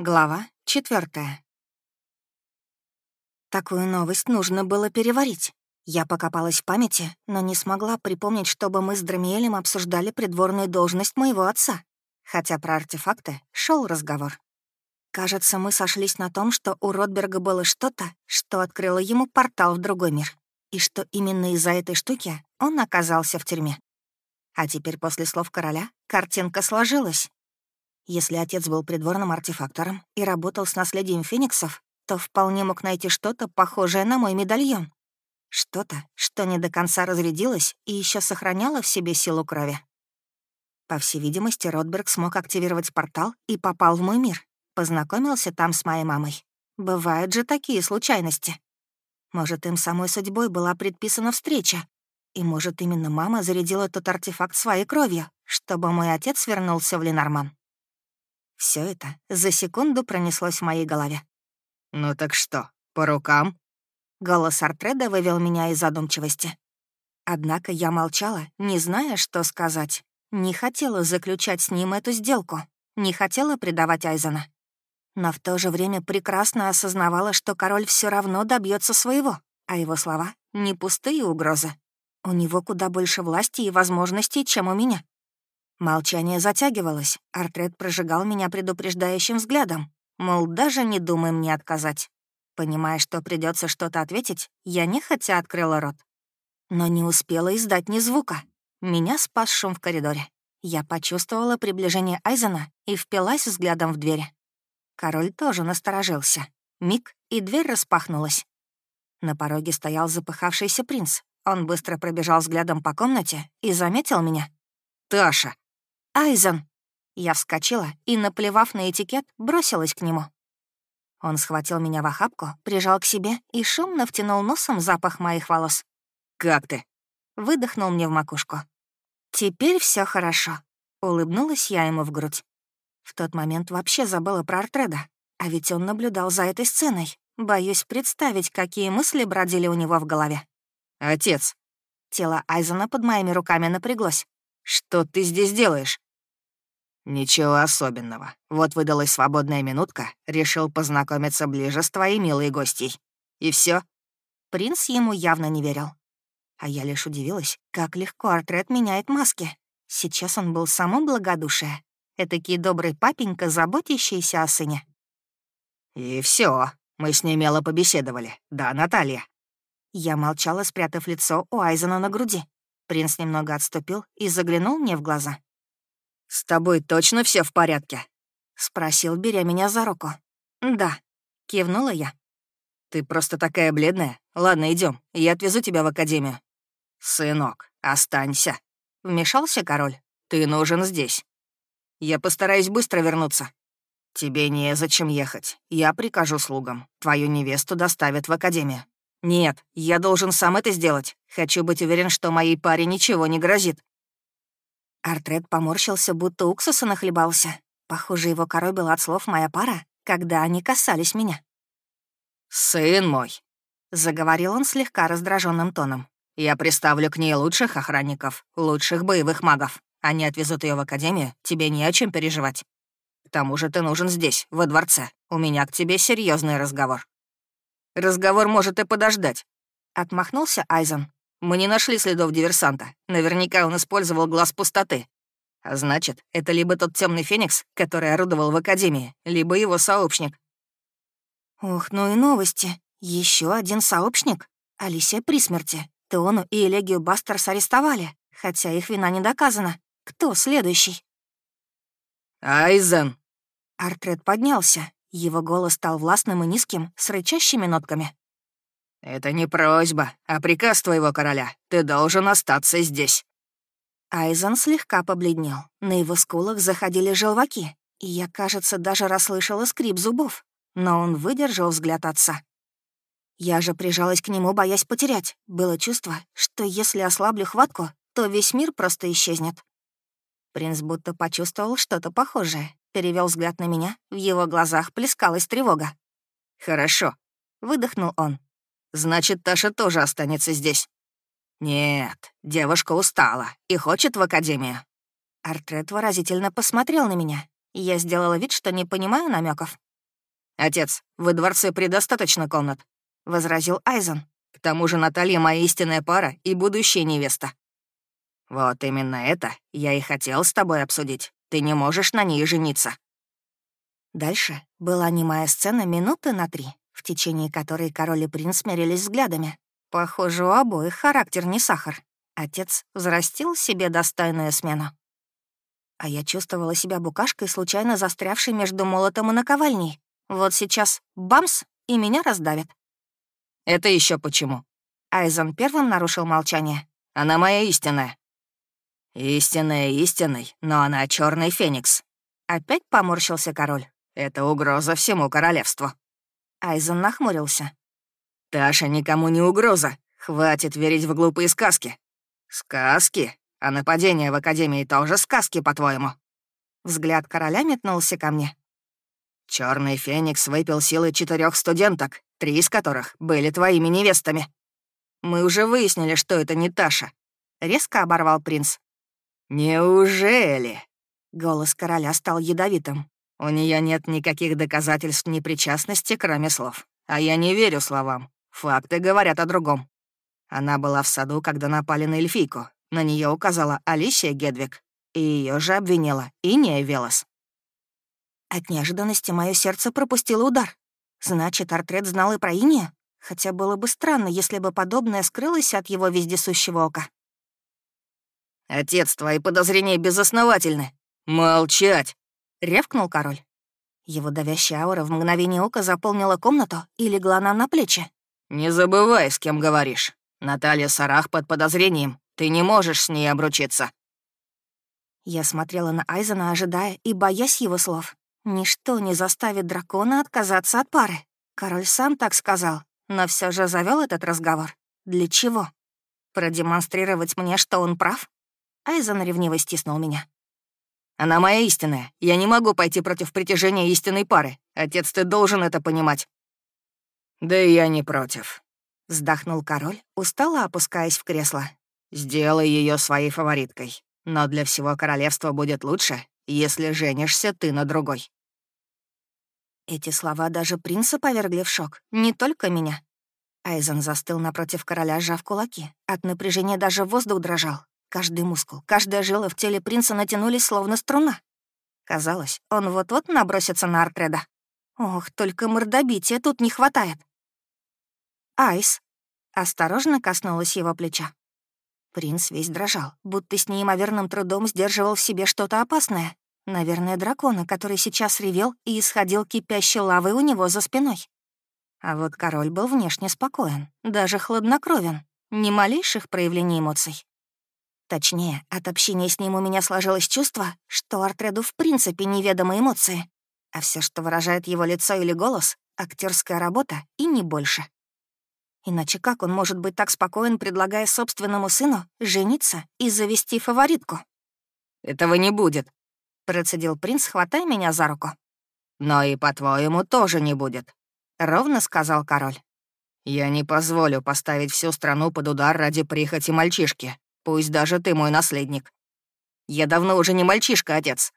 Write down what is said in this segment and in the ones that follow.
Глава четвертая. Такую новость нужно было переварить. Я покопалась в памяти, но не смогла припомнить, чтобы мы с Драмиэлем обсуждали придворную должность моего отца, хотя про артефакты шел разговор. Кажется, мы сошлись на том, что у Ротберга было что-то, что открыло ему портал в другой мир, и что именно из-за этой штуки он оказался в тюрьме. А теперь после слов короля картинка сложилась. Если отец был придворным артефактором и работал с наследием фениксов, то вполне мог найти что-то похожее на мой медальон. Что-то, что не до конца разрядилось и еще сохраняло в себе силу крови. По всей видимости, Ротберг смог активировать портал и попал в мой мир. Познакомился там с моей мамой. Бывают же такие случайности. Может, им самой судьбой была предписана встреча. И может, именно мама зарядила тот артефакт своей кровью, чтобы мой отец вернулся в Ленорман. Все это за секунду пронеслось в моей голове. «Ну так что, по рукам?» Голос Артреда вывел меня из задумчивости. Однако я молчала, не зная, что сказать. Не хотела заключать с ним эту сделку, не хотела предавать Айзена. Но в то же время прекрасно осознавала, что король все равно добьется своего, а его слова — не пустые угрозы. У него куда больше власти и возможностей, чем у меня. Молчание затягивалось. Артрет прожигал меня предупреждающим взглядом. Мол, даже не думай мне отказать. Понимая, что придется что-то ответить, я нехотя открыла рот. Но не успела издать ни звука. Меня спас шум в коридоре. Я почувствовала приближение Айзена и впилась взглядом в дверь. Король тоже насторожился. Миг, и дверь распахнулась. На пороге стоял запыхавшийся принц. Он быстро пробежал взглядом по комнате и заметил меня. «Таша!» «Айзен!» Я вскочила и, наплевав на этикет, бросилась к нему. Он схватил меня в охапку, прижал к себе и шумно втянул носом запах моих волос. «Как ты?» Выдохнул мне в макушку. «Теперь все хорошо», — улыбнулась я ему в грудь. В тот момент вообще забыла про Артреда, а ведь он наблюдал за этой сценой. Боюсь представить, какие мысли бродили у него в голове. «Отец!» Тело Айзена под моими руками напряглось. «Что ты здесь делаешь?» «Ничего особенного. Вот выдалась свободная минутка, решил познакомиться ближе с твоей милой гостьей. И все. Принц ему явно не верил. А я лишь удивилась, как легко Артрет меняет маски. Сейчас он был само благодушие. Этакий добрый папенька, заботящийся о сыне. «И все. Мы с ней мило побеседовали. Да, Наталья?» Я молчала, спрятав лицо у Айзена на груди. Принц немного отступил и заглянул мне в глаза. «С тобой точно все в порядке?» — спросил, беря меня за руку. «Да», — кивнула я. «Ты просто такая бледная. Ладно, идем, я отвезу тебя в академию». «Сынок, останься», — вмешался король. «Ты нужен здесь. Я постараюсь быстро вернуться». «Тебе незачем ехать. Я прикажу слугам. Твою невесту доставят в академию». «Нет, я должен сам это сделать. Хочу быть уверен, что моей паре ничего не грозит». Артред поморщился, будто уксуса нахлебался. Похоже, его коробила от слов моя пара, когда они касались меня. «Сын мой», — заговорил он слегка раздраженным тоном, «я приставлю к ней лучших охранников, лучших боевых магов. Они отвезут ее в академию, тебе не о чем переживать. К тому же ты нужен здесь, во дворце. У меня к тебе серьезный разговор». «Разговор может и подождать», — отмахнулся Айзен. Мы не нашли следов диверсанта. Наверняка он использовал глаз пустоты. А значит, это либо тот темный феникс, который орудовал в Академии, либо его сообщник. Ух, ну и новости. Еще один сообщник. Алисия при смерти. Теону и Элегию Бастерс арестовали, хотя их вина не доказана. Кто следующий? Айзен. Артред поднялся. Его голос стал властным и низким, с рычащими нотками. «Это не просьба, а приказ твоего короля. Ты должен остаться здесь». Айзен слегка побледнел. На его скулах заходили желваки, и я, кажется, даже расслышала скрип зубов. Но он выдержал взгляд отца. Я же прижалась к нему, боясь потерять. Было чувство, что если ослаблю хватку, то весь мир просто исчезнет. Принц будто почувствовал что-то похожее. Перевел взгляд на меня, в его глазах плескалась тревога. «Хорошо», — выдохнул он. Значит, Таша тоже останется здесь. Нет, девушка устала и хочет в академию. Артрет выразительно посмотрел на меня, я сделала вид, что не понимаю намеков. «Отец, во дворце предостаточно комнат», — возразил Айзен. «К тому же Наталья моя истинная пара и будущая невеста». «Вот именно это я и хотел с тобой обсудить. Ты не можешь на ней жениться». Дальше была немая сцена минуты на три, в течение которой король и принц смирились взглядами. Похоже, у обоих характер не сахар. Отец взрастил себе достойную смену. А я чувствовала себя букашкой, случайно застрявшей между молотом и наковальней. Вот сейчас бамс, и меня раздавят. «Это еще почему?» Айзен первым нарушил молчание. «Она моя истинная». «Истинная истиной, но она черный феникс». Опять поморщился король. «Это угроза всему королевству». Айзен нахмурился. «Таша никому не угроза. Хватит верить в глупые сказки». «Сказки? А нападение в Академии тоже сказки, по-твоему?» Взгляд короля метнулся ко мне. Черный Феникс выпил силы четырех студенток, три из которых были твоими невестами. Мы уже выяснили, что это не Таша. Резко оборвал принц. Неужели? Голос короля стал ядовитым. У нее нет никаких доказательств непричастности, кроме слов. А я не верю словам. Факты говорят о другом. Она была в саду, когда напали на эльфийку. На нее указала Алисия Гедвик. И ее же обвинила Иния Велос. От неожиданности мое сердце пропустило удар. Значит, Артрет знал и про Иния? Хотя было бы странно, если бы подобное скрылось от его вездесущего ока. «Отец, твои подозрения безосновательны. Молчать!» — ревкнул король. Его давящая аура в мгновение ока заполнила комнату и легла нам на плечи. «Не забывай, с кем говоришь. Наталья Сарах под подозрением. Ты не можешь с ней обручиться». Я смотрела на Айзена, ожидая и боясь его слов. Ничто не заставит дракона отказаться от пары. Король сам так сказал, но все же завел этот разговор. Для чего? Продемонстрировать мне, что он прав? Айзен ревниво стиснул меня. «Она моя истинная. Я не могу пойти против притяжения истинной пары. Отец, ты должен это понимать». «Да и я не против», — вздохнул король, устало опускаясь в кресло. «Сделай ее своей фавориткой. Но для всего королевства будет лучше, если женишься ты на другой». Эти слова даже принца повергли в шок, не только меня. Айзен застыл напротив короля, сжав кулаки. От напряжения даже воздух дрожал. Каждый мускул, каждая жила в теле принца натянулись словно струна. Казалось, он вот-вот набросится на Артреда. Ох, только мордобития тут не хватает. Айс осторожно коснулась его плеча. Принц весь дрожал, будто с неимоверным трудом сдерживал в себе что-то опасное, Наверное, дракона, который сейчас ревел и исходил кипящей лавой у него за спиной. А вот король был внешне спокоен, даже хладнокровен, ни малейших проявлений эмоций. Точнее, от общения с ним у меня сложилось чувство, что Артреду в принципе неведомы эмоции, а все, что выражает его лицо или голос — актерская работа и не больше. Иначе как он может быть так спокоен, предлагая собственному сыну жениться и завести фаворитку? «Этого не будет», процедил принц, хватая меня за руку. «Но и, по-твоему, тоже не будет», — ровно сказал король. «Я не позволю поставить всю страну под удар ради прихоти мальчишки, пусть даже ты мой наследник. Я давно уже не мальчишка, отец».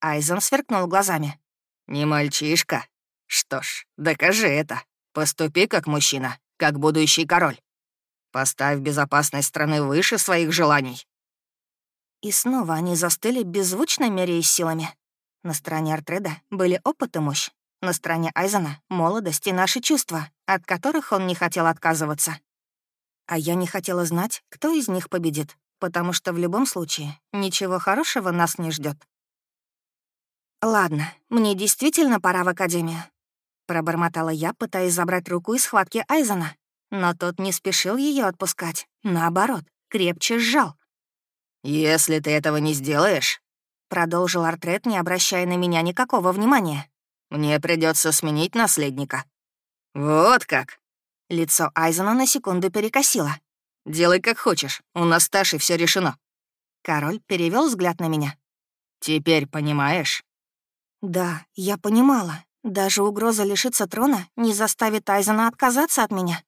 Айзен сверкнул глазами. «Не мальчишка? Что ж, докажи это. Поступи как мужчина, как будущий король. Поставь безопасность страны выше своих желаний. И снова они застыли, беззвучно меряясь силами. На стороне Артреда были опыт и мощь. На стороне Айзена — молодость и наши чувства, от которых он не хотел отказываться. А я не хотела знать, кто из них победит, потому что в любом случае ничего хорошего нас не ждет. «Ладно, мне действительно пора в академию», — пробормотала я, пытаясь забрать руку из схватки Айзена. Но тот не спешил ее отпускать. Наоборот, крепче сжал. «Если ты этого не сделаешь», — продолжил Артрет, не обращая на меня никакого внимания, «мне придется сменить наследника». «Вот как!» Лицо Айзена на секунду перекосило. «Делай как хочешь, у нас с всё решено». Король перевел взгляд на меня. «Теперь понимаешь?» «Да, я понимала. Даже угроза лишиться трона не заставит Айзена отказаться от меня.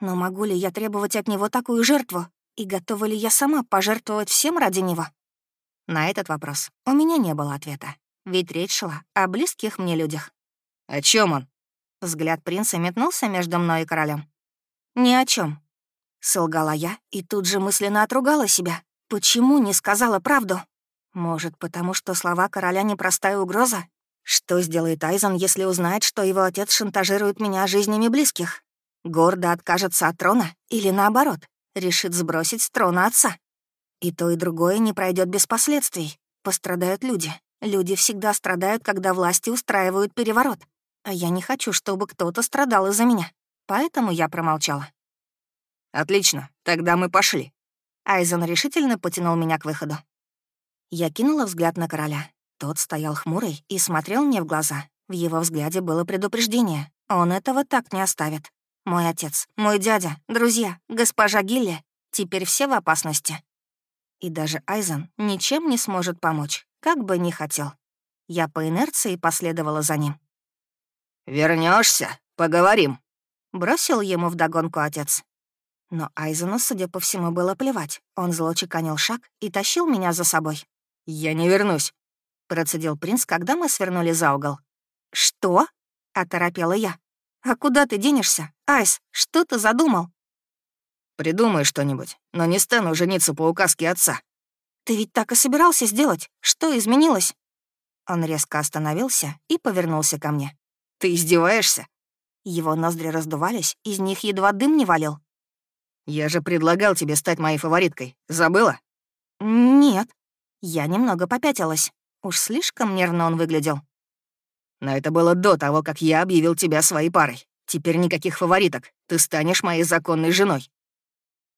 Но могу ли я требовать от него такую жертву? И готова ли я сама пожертвовать всем ради него? На этот вопрос у меня не было ответа, ведь речь шла о близких мне людях. «О чем он?» Взгляд принца метнулся между мной и королем. «Ни о чем. солгала я и тут же мысленно отругала себя. Почему не сказала правду? Может, потому что слова короля — непростая угроза? Что сделает Айзен, если узнает, что его отец шантажирует меня жизнями близких? Гордо откажется от трона или, наоборот, решит сбросить с трона отца? И то, и другое не пройдет без последствий. Пострадают люди. Люди всегда страдают, когда власти устраивают переворот. А я не хочу, чтобы кто-то страдал из-за меня. Поэтому я промолчала. «Отлично, тогда мы пошли». Айзен решительно потянул меня к выходу. Я кинула взгляд на короля. Тот стоял хмурый и смотрел мне в глаза. В его взгляде было предупреждение. Он этого так не оставит. Мой отец, мой дядя, друзья, госпожа Гилли — теперь все в опасности. И даже Айзен ничем не сможет помочь, как бы ни хотел. Я по инерции последовала за ним. Вернешься, поговорим», — бросил ему вдогонку отец. Но Айзену, судя по всему, было плевать. Он зло чеканил шаг и тащил меня за собой. «Я не вернусь», — процедил принц, когда мы свернули за угол. «Что?» — оторопела я. «А куда ты денешься? Айс, что ты задумал?» «Придумай что-нибудь, но не стану жениться по указке отца». «Ты ведь так и собирался сделать. Что изменилось?» Он резко остановился и повернулся ко мне. «Ты издеваешься?» Его ноздри раздувались, из них едва дым не валил. «Я же предлагал тебе стать моей фавориткой. Забыла?» «Нет». Я немного попятилась. Уж слишком нервно он выглядел. Но это было до того, как я объявил тебя своей парой. Теперь никаких фавориток. Ты станешь моей законной женой».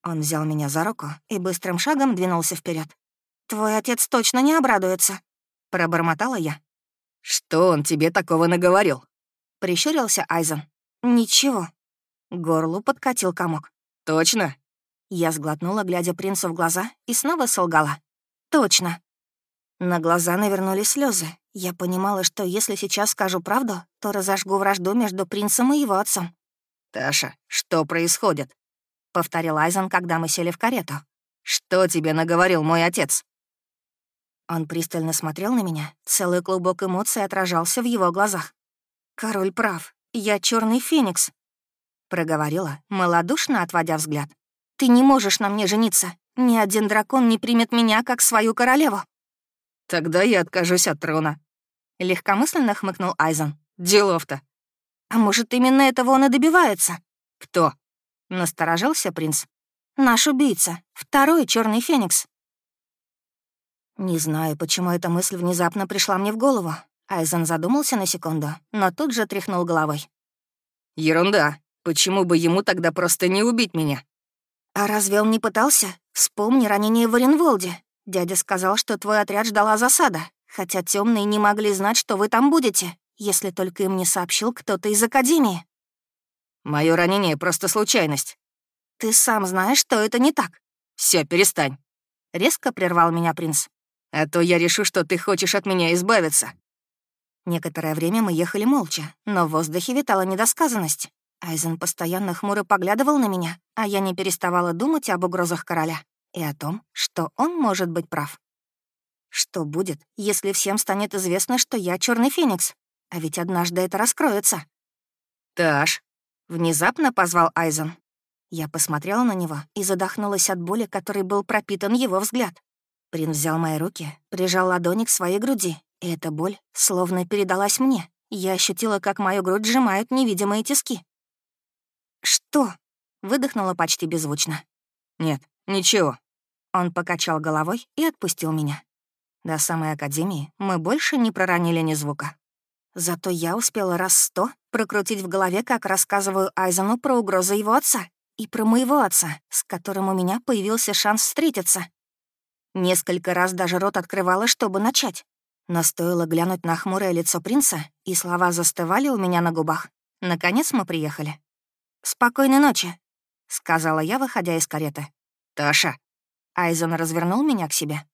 Он взял меня за руку и быстрым шагом двинулся вперед. «Твой отец точно не обрадуется», — пробормотала я. «Что он тебе такого наговорил?» — прищурился Айзен. «Ничего». Горлу подкатил комок. «Точно?» Я сглотнула, глядя принцу в глаза, и снова солгала. «Точно». На глаза навернулись слезы. Я понимала, что если сейчас скажу правду, то разожгу вражду между принцем и его отцом. «Таша, что происходит?» — повторил Айзен, когда мы сели в карету. «Что тебе наговорил мой отец?» Он пристально смотрел на меня, целый клубок эмоций отражался в его глазах. «Король прав, я черный феникс», — проговорила, малодушно отводя взгляд. «Ты не можешь на мне жениться. Ни один дракон не примет меня как свою королеву». «Тогда я откажусь от трона», — легкомысленно хмыкнул Айзен. «Делов-то». «А может, именно этого он и добивается?» «Кто?» — насторожился принц. «Наш убийца, второй черный феникс». Не знаю, почему эта мысль внезапно пришла мне в голову. Айзен задумался на секунду, но тут же тряхнул головой. «Ерунда. Почему бы ему тогда просто не убить меня?» «А разве он не пытался? Вспомни ранение в Оренволде. Дядя сказал, что твой отряд ждала засада, хотя темные не могли знать, что вы там будете, если только им не сообщил кто-то из Академии. Мое ранение — просто случайность. Ты сам знаешь, что это не так. Все, перестань. Резко прервал меня принц. А то я решу, что ты хочешь от меня избавиться. Некоторое время мы ехали молча, но в воздухе витала недосказанность. Айзен постоянно хмуро поглядывал на меня, а я не переставала думать об угрозах короля и о том, что он может быть прав. Что будет, если всем станет известно, что я черный феникс? А ведь однажды это раскроется. «Таш», — внезапно позвал Айзен. Я посмотрела на него и задохнулась от боли, которой был пропитан его взгляд. Принц взял мои руки, прижал ладони к своей груди, эта боль словно передалась мне. Я ощутила, как мою грудь сжимают невидимые тиски. «Что?» — выдохнула почти беззвучно. «Нет, ничего». Он покачал головой и отпустил меня. До самой академии мы больше не проронили ни звука. Зато я успела раз сто прокрутить в голове, как рассказываю Айзену про угрозы его отца и про моего отца, с которым у меня появился шанс встретиться. Несколько раз даже рот открывала, чтобы начать. Но стоило глянуть на хмурое лицо принца, и слова застывали у меня на губах. Наконец мы приехали. «Спокойной ночи», — сказала я, выходя из кареты. «Таша». Айзен развернул меня к себе.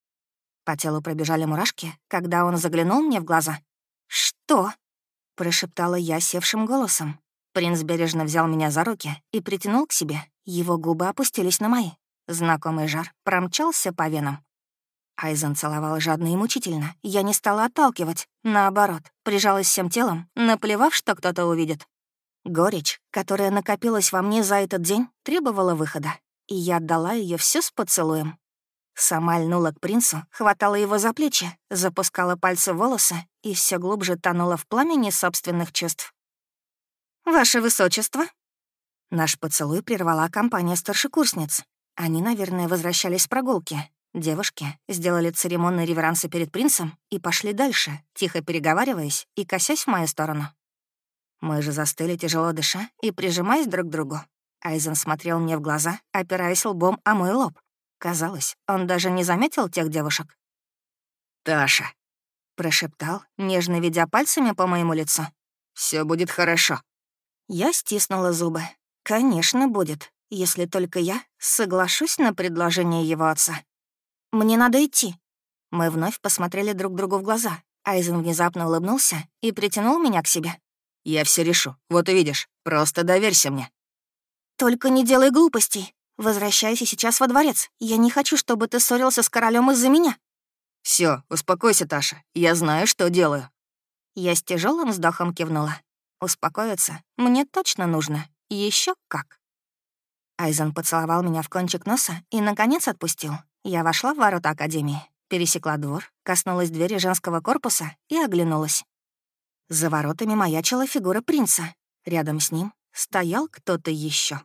По телу пробежали мурашки, когда он заглянул мне в глаза. «Что?» — прошептала я севшим голосом. Принц бережно взял меня за руки и притянул к себе. Его губы опустились на мои. Знакомый жар промчался по венам. Айзен целовал жадно и мучительно. Я не стала отталкивать. Наоборот, прижалась всем телом, наплевав, что кто-то увидит. Горечь, которая накопилась во мне за этот день, требовала выхода, и я отдала ее все с поцелуем. Сама льнула к принцу, хватала его за плечи, запускала пальцы в волосы и все глубже тонула в пламени собственных чувств. «Ваше высочество!» Наш поцелуй прервала компания старшекурсниц. Они, наверное, возвращались с прогулки. Девушки сделали церемонные реверансы перед принцем и пошли дальше, тихо переговариваясь и косясь в мою сторону. Мы же застыли, тяжело дыша и прижимаясь друг к другу. Айзен смотрел мне в глаза, опираясь лбом о мой лоб. Казалось, он даже не заметил тех девушек. «Таша», — прошептал, нежно ведя пальцами по моему лицу. Все будет хорошо». Я стиснула зубы. «Конечно, будет, если только я соглашусь на предложение его отца. Мне надо идти». Мы вновь посмотрели друг другу в глаза. Айзен внезапно улыбнулся и притянул меня к себе. «Я все решу, вот увидишь. Просто доверься мне». «Только не делай глупостей. Возвращайся сейчас во дворец. Я не хочу, чтобы ты ссорился с королем из-за меня». Все, успокойся, Таша. Я знаю, что делаю». Я с тяжелым вздохом кивнула. Успокоиться мне точно нужно. Еще как. Айзен поцеловал меня в кончик носа и, наконец, отпустил. Я вошла в ворота Академии, пересекла двор, коснулась двери женского корпуса и оглянулась. За воротами маячила фигура принца. Рядом с ним стоял кто-то еще.